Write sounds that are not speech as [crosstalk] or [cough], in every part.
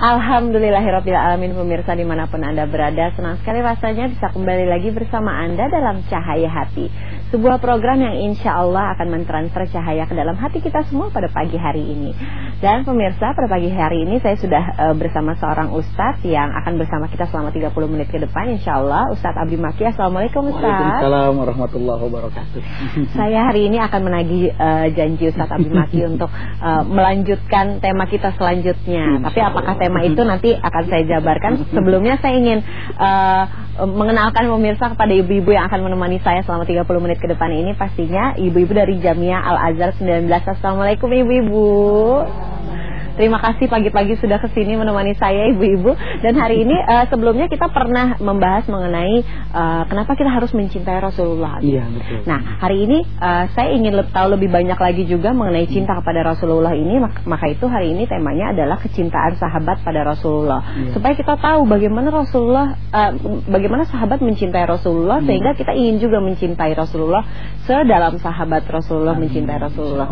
Alhamdulillahirrahmanirrahim pemirsa di mana pun Anda berada Senang sekali rasanya bisa kembali lagi bersama Anda dalam Cahaya Hati. Sebuah program yang insya Allah akan mentransfer cahaya ke dalam hati kita semua pada pagi hari ini. Dan pemirsa pada pagi hari ini saya sudah uh, bersama seorang Ustadz Yang akan bersama kita selama 30 menit ke depan insya Allah. Ustadz Abdi Maki Assalamualaikum Ustadz. Waalaikumsalam warahmatullahi wabarakatuh. [laughs] Saya hari ini akan menagih uh, janji Ustadz Abdi Maki [laughs] untuk uh, melanjutkan tema kita selanjutnya. Tapi apakah tema itu nanti akan saya jabarkan. Sebelumnya saya ingin uh, mengenalkan pemirsa kepada ibu-ibu yang akan menemani saya selama 30 menit ke depan ini pastinya ibu-ibu dari Jamia Al Azhar 19. Assalamualaikum ibu-ibu. Terima kasih pagi-pagi sudah ke sini menemani saya ibu-ibu. Dan hari ini uh, sebelumnya kita pernah membahas mengenai uh, Kenapa kita harus mencintai Rasulullah. Iya betul. Nah hari ini uh, saya ingin le tahu lebih banyak lagi juga mengenai cinta kepada Rasulullah ini. Maka itu hari ini temanya adalah kecintaan sahabat pada Rasulullah. Iya. Supaya kita tahu bagaimana Rasulullah uh, Bagaimana sahabat mencintai Rasulullah hmm. Sehingga kita ingin juga mencintai Rasulullah Sedalam sahabat Rasulullah mencintai Rasulullah.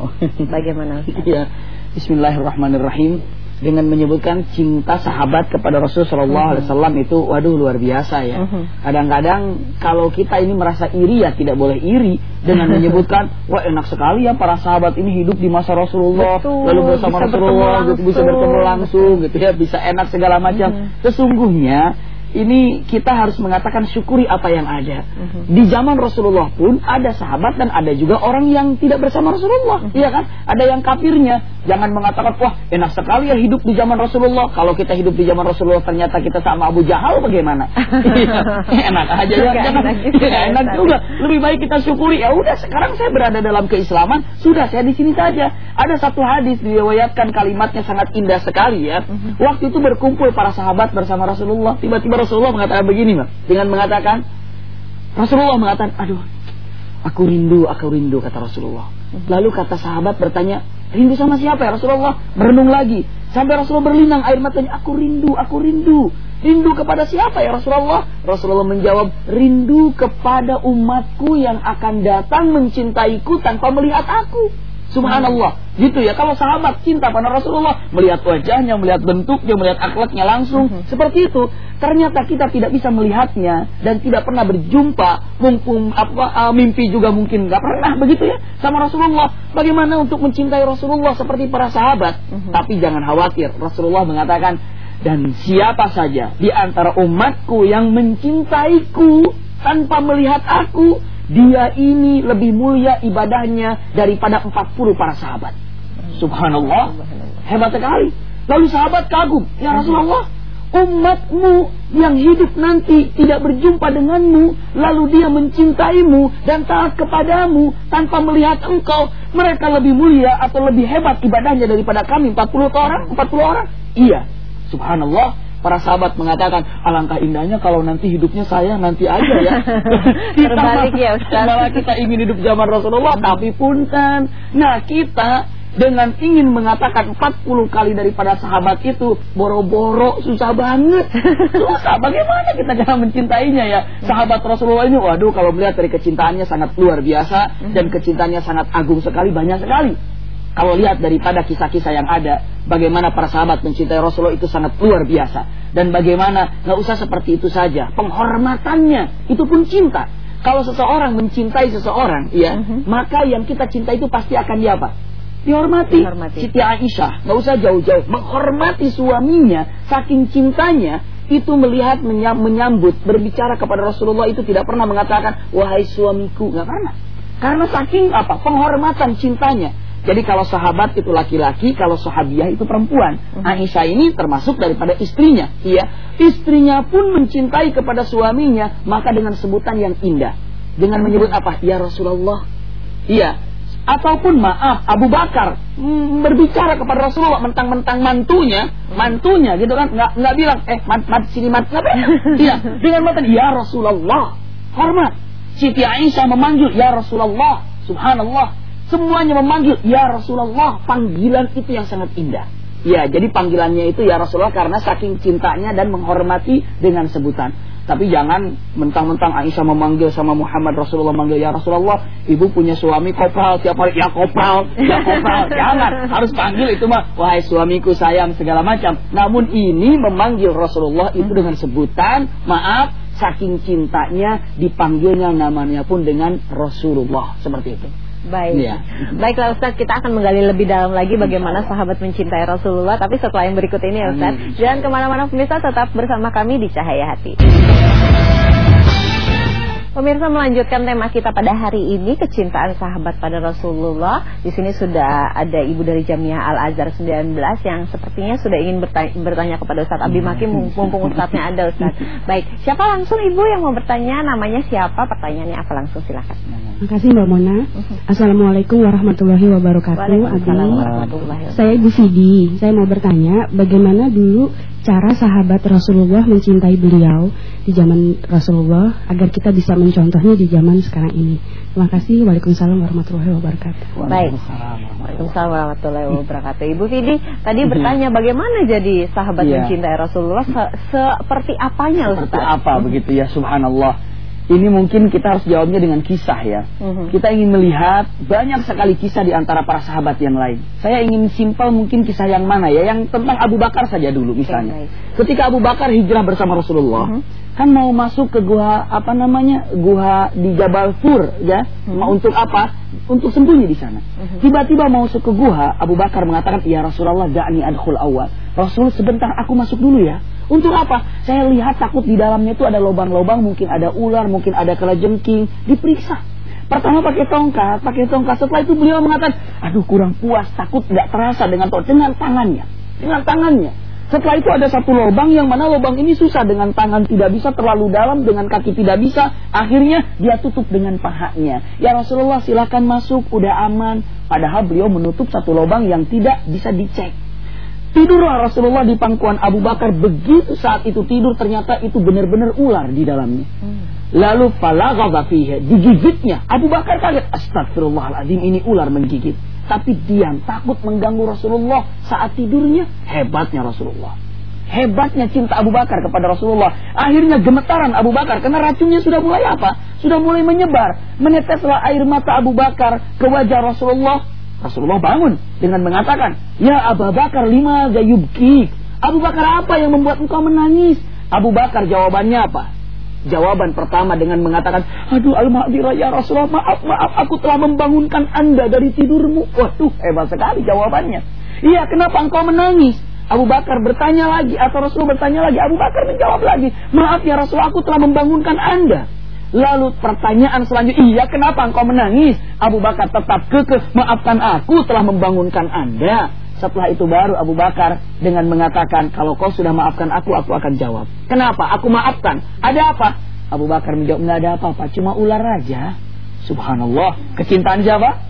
Bagaimana? [laughs] Iya Bismillahirrahmanirrahim dengan menyebutkan cinta sahabat kepada Rasul Shallallahu Alaihi Wasallam itu, waduh luar biasa ya. Mhm. Kadang-kadang kalau kita ini merasa iri ya tidak boleh iri dengan [laughs] menyebutkan, wah enak sekali ya para sahabat ini hidup di masa Rasulullah, Betul, lalu bersama bisa Rasulullah, gitu, bisa bertemu langsung, gitu ya, bisa enak segala macam. Mhm. Sesungguhnya ini kita harus mengatakan syukuri apa yang ada. Uh-huh. Di zaman Rasulullah pun ada sahabat dan ada juga orang yang tidak bersama Rasulullah, uh-huh. iya kan? Ada yang kafirnya. Jangan mengatakan wah enak sekali ya hidup di zaman Rasulullah. Kalau kita hidup di zaman Rasulullah ternyata kita sama Abu Jahal bagaimana? [laughs] Iya, enak aja ya. Enak, juga, ya, [laughs] enak juga. Lebih baik kita syukuri. Ya udah sekarang saya berada dalam keislaman, sudah saya di sini saja. Ada satu hadis diriwayatkan kalimatnya sangat indah sekali ya. Uh-huh. Waktu itu berkumpul para sahabat bersama Rasulullah, tiba-tiba Rasulullah mengatakan begini, Mbak. Dengan mengatakan Rasulullah mengatakan, "Aduh, aku rindu, aku rindu," kata Rasulullah. Lalu kata sahabat bertanya, "Rindu sama siapa ya Rasulullah?" Merenung lagi. Sampai Rasulullah berlinang air matanya, "Aku rindu, aku rindu." Rindu kepada siapa ya Rasulullah? Rasulullah menjawab, rindu kepada umatku yang akan datang mencintaiku tanpa melihat aku. Subhanallah. Gitu ya. Kalau sahabat cinta pada Rasulullah, melihat wajahnya, melihat bentuknya, melihat akhlaknya langsung, uh seperti itu. Ternyata kita tidak bisa melihatnya dan tidak pernah berjumpa, mumpung apa uh, mimpi juga mungkin nggak pernah begitu ya sama Rasulullah. Bagaimana untuk mencintai Rasulullah seperti para sahabat? uh Tapi jangan khawatir. Rasulullah mengatakan dan siapa saja di antara umatku yang mencintaiku tanpa melihat aku dia ini lebih mulia ibadahnya daripada 40 para sahabat. Subhanallah. Hebat sekali. Lalu sahabat kagum. Ya Rasulullah, umatmu yang hidup nanti tidak berjumpa denganmu, lalu dia mencintaimu dan taat kepadamu tanpa melihat engkau, mereka lebih mulia atau lebih hebat ibadahnya daripada kami 40 orang, 40 orang? Iya. Subhanallah. Para sahabat mengatakan, alangkah indahnya kalau nanti hidupnya saya nanti aja ya. [laughs] kita Terbalik ya Ustaz. Malah kita ingin hidup zaman Rasulullah, tapi punten. Nah kita dengan ingin mengatakan 40 kali daripada sahabat itu boro-boro susah banget [laughs] susah bagaimana kita jangan mencintainya ya sahabat Rasulullah ini waduh kalau melihat dari kecintaannya sangat luar biasa dan kecintaannya sangat agung sekali banyak sekali kalau lihat daripada kisah-kisah yang ada, bagaimana para sahabat mencintai Rasulullah itu sangat luar biasa. Dan bagaimana nggak usah seperti itu saja, penghormatannya itu pun cinta. Kalau seseorang mencintai seseorang, ya, mhm. -huh. maka yang kita cinta itu pasti akan dia apa? Dihormati. Dihormati. Siti Aisyah, nggak usah jauh-jauh, menghormati suaminya, saking cintanya itu melihat menyambut berbicara kepada Rasulullah itu tidak pernah mengatakan wahai suamiku nggak pernah karena saking apa penghormatan cintanya jadi kalau sahabat itu laki-laki, kalau sahabiah itu perempuan. Mhm. Aisyah ini termasuk daripada istrinya. Iya, istrinya pun mencintai kepada suaminya, maka dengan sebutan yang indah. Dengan menyebut apa? Ya Rasulullah. Iya. Ataupun maaf, Abu Bakar mm, berbicara kepada Rasulullah mentang-mentang mantunya, mantunya gitu kan, nggak nggak bilang eh mat, mat sini mat apa? [laughs] Iya, dengan mata ya Rasulullah. Hormat. Siti Aisyah memanggil ya Rasulullah. Subhanallah Semuanya memanggil, Ya Rasulullah, panggilan itu yang sangat indah. Ya, jadi panggilannya itu Ya Rasulullah karena saking cintanya dan menghormati dengan sebutan. Tapi jangan mentang-mentang Aisyah memanggil sama Muhammad Rasulullah manggil ya Rasulullah, ibu punya suami kopral tiap hari ya kopral, ya kopral. [laughs] jangan, harus panggil itu mah wahai suamiku sayang segala macam. Namun ini memanggil Rasulullah itu dengan sebutan maaf saking cintanya dipanggilnya namanya pun dengan Rasulullah seperti itu. Baik. Ya. Baiklah Ustaz, kita akan menggali lebih dalam lagi bagaimana sahabat mencintai Rasulullah. Tapi setelah yang berikut ini ya Ustaz, jangan ke mana-mana pemirsa tetap bersama kami di Cahaya Hati. Pemirsa melanjutkan tema kita pada hari ini kecintaan sahabat pada Rasulullah. Di sini sudah ada ibu dari Jamiah Al Azhar 19 yang sepertinya sudah ingin bertanya, bertanya kepada Ustadz Abi Maki mumpung Ustadznya ada Ustadz. Baik, siapa langsung ibu yang mau bertanya? Namanya siapa? Pertanyaannya apa langsung silakan. Terima kasih Mbak Mona. Assalamualaikum warahmatullahi wabarakatuh. Waalaikumsalam warahmatullahi wabarakatuh. Saya Bu Sidi. Saya mau bertanya bagaimana dulu cara sahabat Rasulullah mencintai beliau di zaman Rasulullah agar kita bisa mencontohnya di zaman sekarang ini. Terima kasih. Waalaikumsalam warahmatullahi wabarakatuh. Baik. Waalaikumsalam warahmatullahi wabarakatuh. Ibu Fidi tadi mhm. bertanya bagaimana jadi sahabat yeah. mencintai Rasulullah se seperti apanya Ustaz? Seperti apa begitu ya subhanallah. Ini mungkin kita harus jawabnya dengan kisah ya. Mm-hmm. Kita ingin melihat banyak sekali kisah di antara para sahabat yang lain. Saya ingin simpel mungkin kisah yang mana ya, yang tentang Abu Bakar saja dulu misalnya. Okay, Ketika Abu Bakar hijrah bersama Rasulullah, mm-hmm. Kan mau masuk ke gua apa namanya? Gua di Jabal Fur ya. Mm-hmm. Untuk apa? Untuk sembunyi di sana. Mm-hmm. Tiba-tiba mau masuk ke gua, Abu Bakar mengatakan, "Ya Rasulullah, da'ni adkhul awal." Rasul sebentar aku masuk dulu ya. Untuk apa? Saya lihat takut di dalamnya itu ada lubang-lubang, mungkin ada ular, mungkin ada kelajengking. Diperiksa. Pertama pakai tongkat, pakai tongkat. Setelah itu beliau mengatakan, aduh kurang puas, takut nggak terasa dengan dengan tangannya, dengan tangannya. Setelah itu ada satu lubang yang mana lubang ini susah dengan tangan tidak bisa terlalu dalam, dengan kaki tidak bisa. Akhirnya dia tutup dengan pahanya. Ya Rasulullah silakan masuk, udah aman. Padahal beliau menutup satu lubang yang tidak bisa dicek. Tidurlah Rasulullah di pangkuan Abu Bakar. Begitu saat itu tidur ternyata itu benar-benar ular di dalamnya. Hmm. Lalu falaghaza fiha, digigitnya. Abu Bakar kaget, astagfirullahaladzim ini ular menggigit. Tapi diam, takut mengganggu Rasulullah saat tidurnya. Hebatnya Rasulullah. Hebatnya cinta Abu Bakar kepada Rasulullah. Akhirnya gemetaran Abu Bakar karena racunnya sudah mulai apa? Sudah mulai menyebar. Meneteslah air mata Abu Bakar ke wajah Rasulullah Rasulullah bangun dengan mengatakan, Ya Abu Bakar lima gayubki. Abu Bakar apa yang membuat engkau menangis? Abu Bakar jawabannya apa? Jawaban pertama dengan mengatakan, Aduh al-ma'dirah ya Rasulullah, maaf, maaf, aku telah membangunkan anda dari tidurmu. Waduh, hebat sekali jawabannya. Iya, kenapa engkau menangis? Abu Bakar bertanya lagi, atau Rasulullah bertanya lagi. Abu Bakar menjawab lagi, maaf ya Rasulullah, aku telah membangunkan anda. Lalu pertanyaan selanjutnya, iya kenapa engkau menangis? Abu Bakar tetap kekeh, maafkan aku telah membangunkan anda. Setelah itu baru Abu Bakar dengan mengatakan, kalau kau sudah maafkan aku, aku akan jawab. Kenapa? Aku maafkan. Ada apa? Abu Bakar menjawab, nggak ada apa-apa, cuma ular raja. Subhanallah. Kecintaan siapa?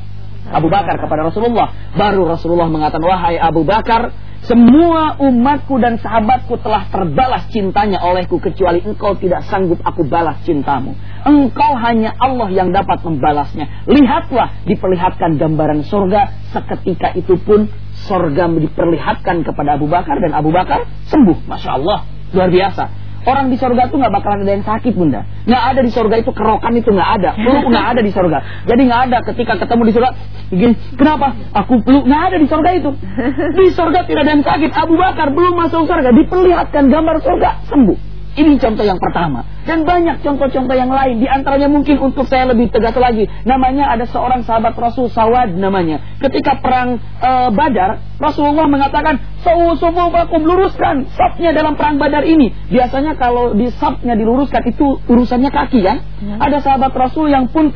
Abu Bakar kepada Rasulullah. Baru Rasulullah mengatakan, wahai Abu Bakar, semua umatku dan sahabatku telah terbalas cintanya olehku kecuali engkau tidak sanggup aku balas cintamu. Engkau hanya Allah yang dapat membalasnya. Lihatlah diperlihatkan gambaran surga seketika itu pun surga diperlihatkan kepada Abu Bakar dan Abu Bakar sembuh. Masya Allah. Luar biasa. Orang di surga itu nggak bakalan ada yang sakit bunda. Nggak ada di surga itu kerokan itu nggak ada. Peluk [laughs] nggak ada di surga. Jadi nggak ada ketika ketemu di surga. Begini, kenapa? Aku peluk nggak ada di surga itu. [laughs] Di surga tidak ada yang sakit. Abu Bakar belum masuk surga diperlihatkan gambar surga sembuh. Ini contoh yang pertama. Dan banyak contoh-contoh yang lain. Di antaranya mungkin untuk saya lebih tegas lagi. Namanya ada seorang sahabat Rasul Sawad namanya. Ketika perang e, Badar, Rasulullah mengatakan, bakum luruskan sapnya dalam perang Badar ini." Biasanya kalau di sapnya diluruskan itu urusannya kaki kan? Ya. Ada sahabat Rasul yang pun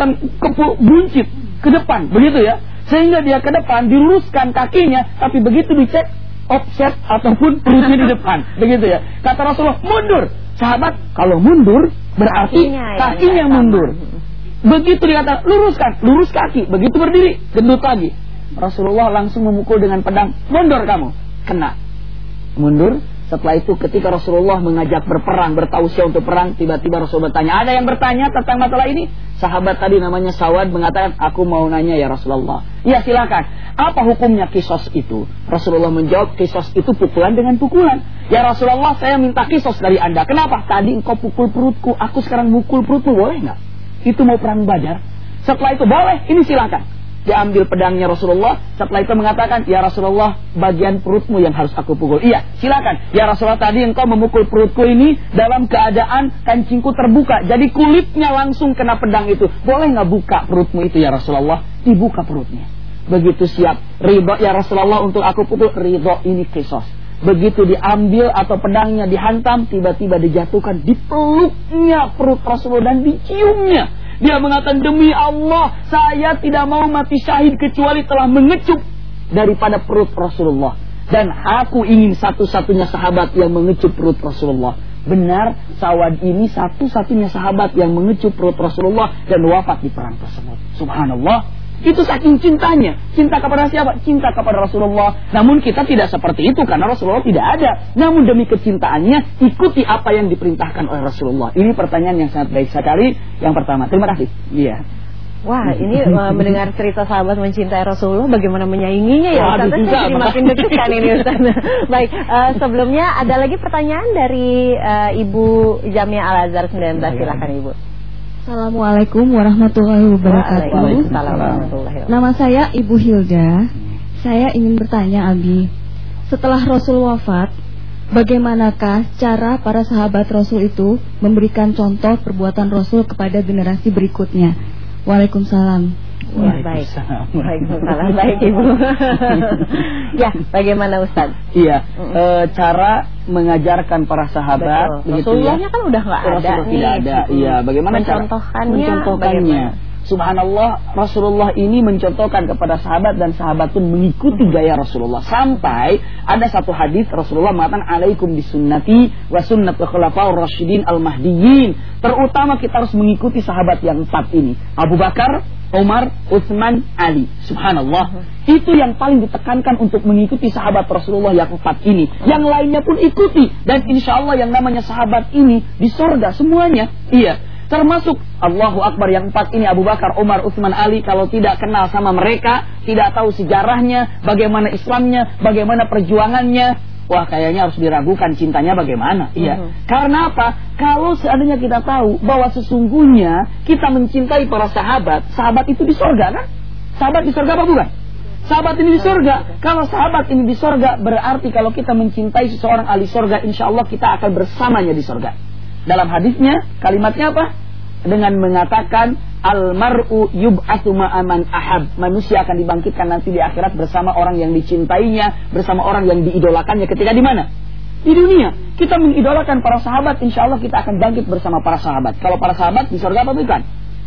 buncit ke depan, begitu ya. Sehingga dia ke depan diluruskan kakinya, tapi begitu dicek offset ataupun perutnya di depan. Begitu ya. Kata Rasulullah, mundur. Sahabat, kalau mundur berarti kakinya, kakinya yang mundur. Begitu dikata, luruskan, lurus kaki. Begitu berdiri, gendut lagi. Rasulullah langsung memukul dengan pedang, mundur kamu. Kena. Mundur, Setelah itu ketika Rasulullah mengajak berperang, bertausiah untuk perang, tiba-tiba Rasulullah bertanya, ada yang bertanya tentang masalah ini? Sahabat tadi namanya Sawad mengatakan, aku mau nanya ya Rasulullah. Ya silakan. Apa hukumnya kisos itu? Rasulullah menjawab, kisos itu pukulan dengan pukulan. Ya Rasulullah, saya minta kisos dari anda. Kenapa? Tadi engkau pukul perutku, aku sekarang pukul perutmu, boleh nggak? Itu mau perang badar. Setelah itu boleh, ini silakan diambil pedangnya Rasulullah. Setelah itu mengatakan, Ya Rasulullah, bagian perutmu yang harus aku pukul. Iya, silakan. Ya Rasulullah, tadi engkau memukul perutku ini dalam keadaan kancingku terbuka. Jadi kulitnya langsung kena pedang itu. Boleh nggak buka perutmu itu ya Rasulullah? Dibuka perutnya. Begitu siap. Ridho ya Rasulullah untuk aku pukul. Ridho ini kisos. Begitu diambil atau pedangnya dihantam, tiba-tiba dijatuhkan, dipeluknya perut Rasulullah dan diciumnya dia mengatakan demi Allah saya tidak mau mati syahid kecuali telah mengecup daripada perut Rasulullah. Dan aku ingin satu-satunya sahabat yang mengecup perut Rasulullah. Benar, Sawad ini satu-satunya sahabat yang mengecup perut Rasulullah dan wafat di perang tersebut. Subhanallah. Itu saking cintanya. Cinta kepada siapa? Cinta kepada Rasulullah. Namun kita tidak seperti itu karena Rasulullah tidak ada. Namun demi kecintaannya, ikuti apa yang diperintahkan oleh Rasulullah. Ini pertanyaan yang sangat baik sekali. Yang pertama, terima kasih. Iya. Wah, ini uh, mendengar cerita sahabat mencintai Rasulullah, bagaimana menyainginya ya Ustaz? Saya jadi makin deg-degan ini Ustaz. [laughs] Baik, uh, sebelumnya ada lagi pertanyaan dari uh, Ibu Jamia Al Azhar 19. Silakan Ibu. Assalamualaikum warahmatullahi wabarakatuh. Nama saya Ibu Hilda. Saya ingin bertanya Abi, setelah Rasul wafat, bagaimanakah cara para sahabat Rasul itu memberikan contoh perbuatan Rasul kepada generasi berikutnya? Waalaikumsalam. Ya, baik. Waalaikumsalam. Baik, Ibu. [laughs] ya, bagaimana Ustaz? Iya, e, cara mengajarkan para sahabat Betul. Rasulullah ya. kan udah nggak ada Rasulullah nih. tidak ada. Iya, bagaimana mencontohkannya? Mencontohkannya. Subhanallah Rasulullah ini mencontohkan kepada sahabat dan sahabat pun mengikuti gaya Rasulullah sampai ada satu hadis Rasulullah mengatakan alaikum bisunnati wa sunnat khulafaur rasyidin al mahdiyin terutama kita harus mengikuti sahabat yang empat ini Abu Bakar Umar, Utsman, Ali. Subhanallah. Itu yang paling ditekankan untuk mengikuti sahabat Rasulullah yang empat ini. Yang lainnya pun ikuti. Dan insya Allah yang namanya sahabat ini di sorga semuanya. Iya. Termasuk Allahu Akbar yang empat ini Abu Bakar, Umar, Utsman, Ali kalau tidak kenal sama mereka, tidak tahu sejarahnya, bagaimana Islamnya, bagaimana perjuangannya, wah kayaknya harus diragukan cintanya bagaimana. Iya. Uh-huh. Karena apa? Kalau seandainya kita tahu bahwa sesungguhnya kita mencintai para sahabat, sahabat itu di sorga kan? Sahabat di sorga apa bukan? Sahabat ini di sorga. Kalau sahabat ini di sorga, berarti kalau kita mencintai seseorang ahli sorga, insya Allah kita akan bersamanya di sorga. Dalam hadisnya, kalimatnya apa? Dengan mengatakan, Almaru yub'atu ma'aman ahab. Manusia akan dibangkitkan nanti di akhirat bersama orang yang dicintainya, bersama orang yang diidolakannya ketika di mana? Di dunia. Kita mengidolakan para sahabat, insya Allah kita akan bangkit bersama para sahabat. Kalau para sahabat di sorga apa bukan?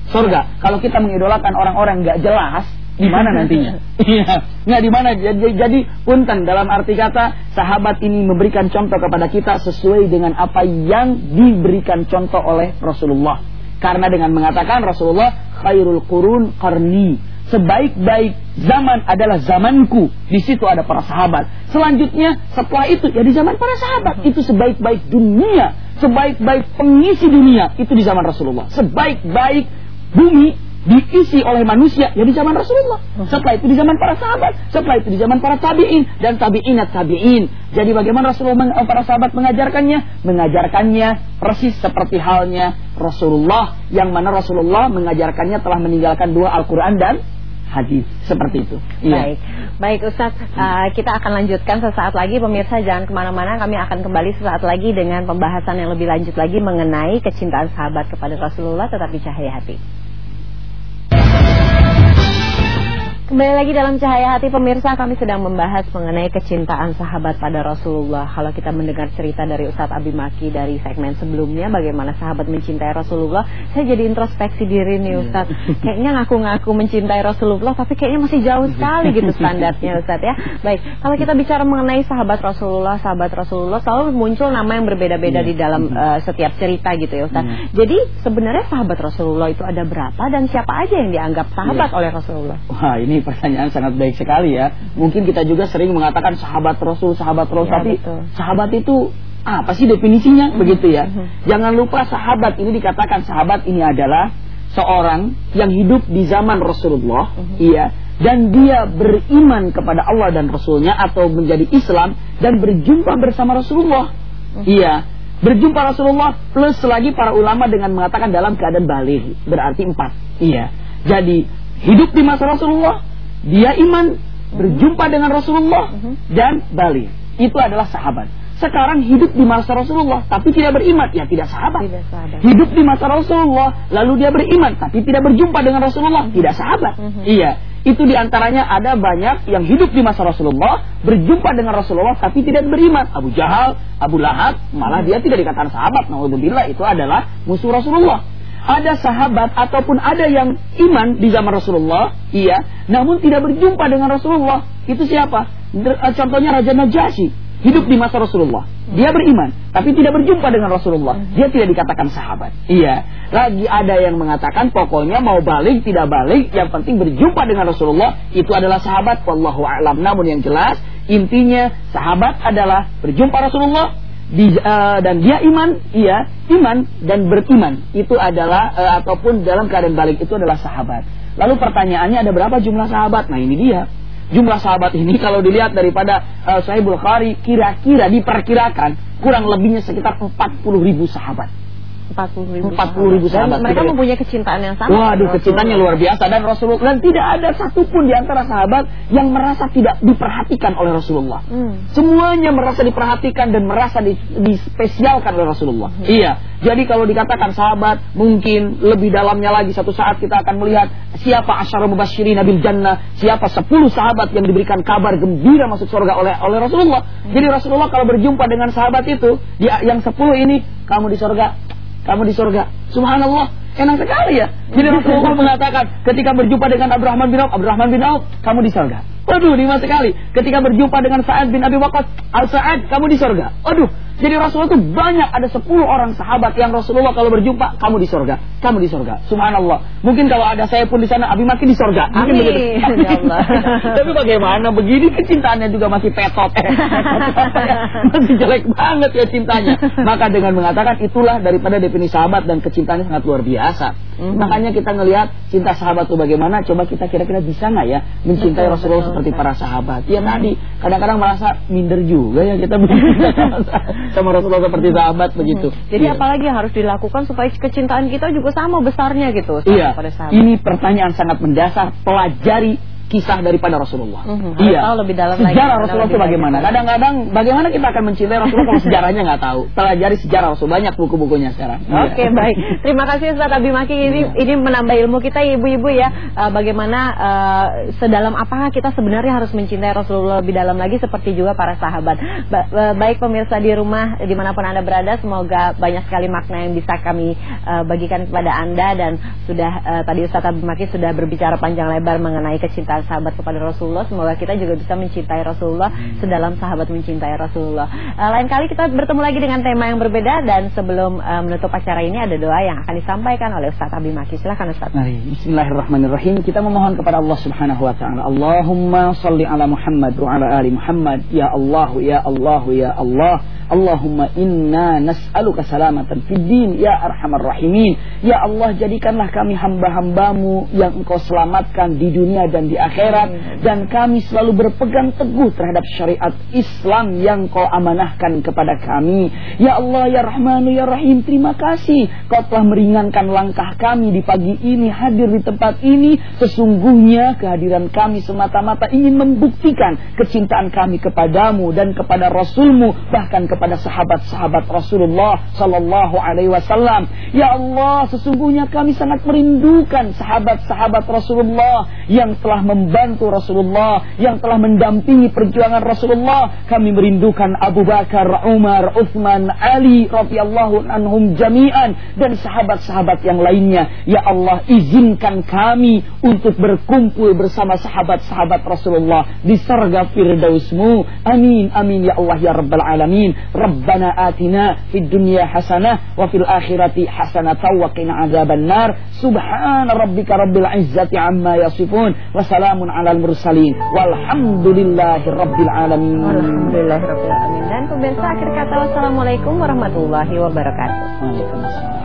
Sorga. Kalau kita mengidolakan orang-orang nggak jelas, di mana nantinya? [laughs] Iya, nggak di mana. Jadi, jadi punten dalam arti kata sahabat ini memberikan contoh kepada kita sesuai dengan apa yang diberikan contoh oleh Rasulullah. Karena dengan mengatakan Rasulullah khairul qurun qarni. Sebaik-baik zaman adalah zamanku. Di situ ada para sahabat. Selanjutnya setelah itu ya di zaman para sahabat. Itu sebaik-baik dunia, sebaik-baik pengisi dunia itu di zaman Rasulullah. Sebaik-baik bumi diisi oleh manusia ya di zaman Rasulullah. Setelah itu di zaman para sahabat, setelah itu di zaman para tabi'in dan tabi'inat tabi'in. Jadi bagaimana Rasulullah para sahabat mengajarkannya? Mengajarkannya persis seperti halnya Rasulullah yang mana Rasulullah mengajarkannya telah meninggalkan dua Al-Qur'an dan hadis seperti itu. Iya. Baik, baik Ustaz, uh, kita akan lanjutkan sesaat lagi pemirsa jangan ke mana-mana kami akan kembali sesaat lagi dengan pembahasan yang lebih lanjut lagi mengenai kecintaan sahabat kepada Rasulullah tetapi cahaya hati. Kembali lagi dalam Cahaya Hati pemirsa kami sedang membahas mengenai kecintaan sahabat pada Rasulullah. Kalau kita mendengar cerita dari Ustadz Abi Maki dari segmen sebelumnya Bagaimana sahabat mencintai Rasulullah Saya jadi introspeksi diri nih iya. Ustadz. Kayaknya ngaku-ngaku mencintai Rasulullah Tapi kayaknya masih jauh sekali gitu standarnya Ustadz ya. Baik, kalau kita bicara mengenai sahabat Rasulullah Sahabat Rasulullah selalu muncul nama yang berbeda-beda di dalam uh, setiap cerita gitu ya Ustadz. Jadi sebenarnya sahabat Rasulullah itu ada berapa Dan siapa aja yang dianggap sahabat oleh Rasulullah? Wah ini ini pertanyaan sangat baik sekali ya. Mungkin kita juga sering mengatakan sahabat Rasul, sahabat Rasul, ya, tapi betul. sahabat itu apa sih definisinya hmm. begitu ya? Hmm. Jangan lupa sahabat ini dikatakan sahabat ini adalah seorang yang hidup di zaman Rasulullah, hmm. iya, dan dia beriman kepada Allah dan Rasulnya atau menjadi Islam dan berjumpa bersama Rasulullah, hmm. iya. Berjumpa Rasulullah plus lagi para ulama dengan mengatakan dalam keadaan balik berarti empat, iya. Jadi hidup di masa Rasulullah, dia iman, berjumpa dengan Rasulullah dan balik. Itu adalah sahabat. Sekarang hidup di masa Rasulullah tapi tidak beriman, ya tidak sahabat. Tidak sahabat. Hidup di masa Rasulullah lalu dia beriman tapi tidak berjumpa dengan Rasulullah, tidak sahabat. Iya, itu di antaranya ada banyak yang hidup di masa Rasulullah berjumpa dengan Rasulullah tapi tidak beriman. Abu Jahal, Abu Lahab, malah dia tidak dikatakan sahabat. Naudzubillah itu adalah musuh Rasulullah ada sahabat ataupun ada yang iman di zaman Rasulullah, iya, namun tidak berjumpa dengan Rasulullah. Itu siapa? Eh, contohnya Raja Najasyi, hidup di masa Rasulullah. Dia beriman, tapi tidak berjumpa dengan Rasulullah. Dia tidak dikatakan sahabat. Iya. Lagi ada yang mengatakan pokoknya mau balik tidak balik, yang penting berjumpa dengan Rasulullah itu adalah sahabat. Wallahu a'lam. Namun yang jelas intinya sahabat adalah berjumpa Rasulullah, di, uh, dan dia iman, iya iman dan beriman itu adalah uh, ataupun dalam keadaan balik itu adalah sahabat. Lalu pertanyaannya ada berapa jumlah sahabat? Nah ini dia jumlah sahabat ini [laughs] kalau dilihat daripada uh, Sahih Bukhari kira-kira diperkirakan kurang lebihnya sekitar 40 ribu sahabat. 40 ribu 40 ribu sahabat. Dan mereka mempunyai kecintaan yang sama. Waduh, kecintaannya luar biasa dan Rasulullah dan tidak ada satupun di antara sahabat yang merasa tidak diperhatikan oleh Rasulullah. Hmm. Semuanya merasa diperhatikan dan merasa dispesialkan oleh Rasulullah. Hmm. Iya. Jadi kalau dikatakan sahabat, mungkin lebih dalamnya lagi satu saat kita akan melihat siapa asyara mubasyirin nabil jannah, siapa 10 sahabat yang diberikan kabar gembira masuk surga oleh oleh Rasulullah. Hmm. Jadi Rasulullah kalau berjumpa dengan sahabat itu, dia yang 10 ini kamu di surga kamu di surga. Subhanallah, enak sekali ya. Jadi Rasulullah mengatakan ketika berjumpa dengan Abdurrahman bin Auf, Abdurrahman bin Auf, kamu di surga. Waduh, nikmat sekali. Ketika berjumpa dengan Sa'ad bin Abi Waqqas, Al-Sa'ad, kamu di surga. Waduh, jadi Rasulullah itu banyak ada 10 orang sahabat yang Rasulullah kalau berjumpa kamu di surga, kamu di surga. Subhanallah. Mungkin kalau ada saya pun di sana Abi Maki di surga. Mungkin Amin. begitu. Ya Allah. [laughs] Tapi bagaimana begini kecintaannya juga masih petot. [laughs] masih jelek banget ya cintanya. Maka dengan mengatakan itulah daripada definisi sahabat dan kecintaannya sangat luar biasa. Mm -hmm. Makanya kita ngelihat cinta sahabat itu bagaimana coba kita kira-kira bisa nggak ya mencintai betul, Rasulullah betul, seperti betul. para sahabat. Ya tadi kadang-kadang merasa minder juga ya kita [laughs] sama Rasulullah seperti sahabat hmm. begitu. Jadi iya. apalagi yang harus dilakukan supaya kecintaan kita juga sama besarnya gitu iya. pada sahabat. Ini pertanyaan sangat mendasar. Pelajari kisah daripada Rasulullah. Mm -hmm. Iya. Tahu lebih dalam sejarah lagi, Rasulullah itu bagaimana? Kadang-kadang bagaimana kita akan mencintai Rasulullah kalau [laughs] sejarahnya nggak tahu. Pelajari sejarah Rasul banyak buku-bukunya sekarang. Oke okay, iya. baik. Terima kasih Ustaz Abi Maki ini iya. ini menambah ilmu kita ibu-ibu ya. Uh, bagaimana uh, sedalam apakah kita sebenarnya harus mencintai Rasulullah lebih dalam lagi seperti juga para sahabat. Ba uh, baik pemirsa di rumah di mana pun anda berada, semoga banyak sekali makna yang bisa kami uh, bagikan kepada anda dan sudah uh, tadi Ustaz Abi Maki sudah berbicara panjang lebar mengenai kecintaan sahabat kepada Rasulullah. Semoga kita juga bisa mencintai Rasulullah hmm. sedalam sahabat mencintai Rasulullah. Uh, lain kali kita bertemu lagi dengan tema yang berbeda dan sebelum uh, menutup acara ini ada doa yang akan disampaikan oleh Ustaz Abi Maki. Silahkan Ustaz. Mari, Bismillahirrahmanirrahim. Kita memohon kepada Allah Subhanahu wa taala. Allahumma salli ala Muhammad wa ala ali Muhammad. Ya Allah, ya Allah, ya Allah. Allahumma inna nas'aluka salamatan fid din ya arhamar rahimin. Ya Allah jadikanlah kami hamba-hambamu yang engkau selamatkan di dunia dan di akhirat dan kami selalu berpegang teguh terhadap syariat Islam yang kau amanahkan kepada kami. Ya Allah ya Rahmanu ya Rahim terima kasih kau telah meringankan langkah kami di pagi ini hadir di tempat ini sesungguhnya kehadiran kami semata-mata ingin membuktikan kecintaan kami kepadamu dan kepada Rasulmu bahkan kepada kepada sahabat-sahabat Rasulullah sallallahu alaihi wasallam. Ya Allah, sesungguhnya kami sangat merindukan sahabat-sahabat Rasulullah yang telah membantu Rasulullah, yang telah mendampingi perjuangan Rasulullah. Kami merindukan Abu Bakar, Umar, Uthman, Ali radhiyallahu anhum jami'an dan sahabat-sahabat yang lainnya. Ya Allah, izinkan kami untuk berkumpul bersama sahabat-sahabat Rasulullah di surga firdausmu. Amin, amin ya Allah ya rabbal alamin. Rabbana atina fid dunya hasanah wa fil akhirati hasanah wa qina adzabannar. Subhana rabbika rabbil izzati amma yasifun wa salamun alal mursalin. Walhamdulillahi rabbil alamin. Alhamdulillahi rabbil alamin. Dan pemirsa akhir kata wassalamualaikum warahmatullahi wabarakatuh. Waalaikumsalam.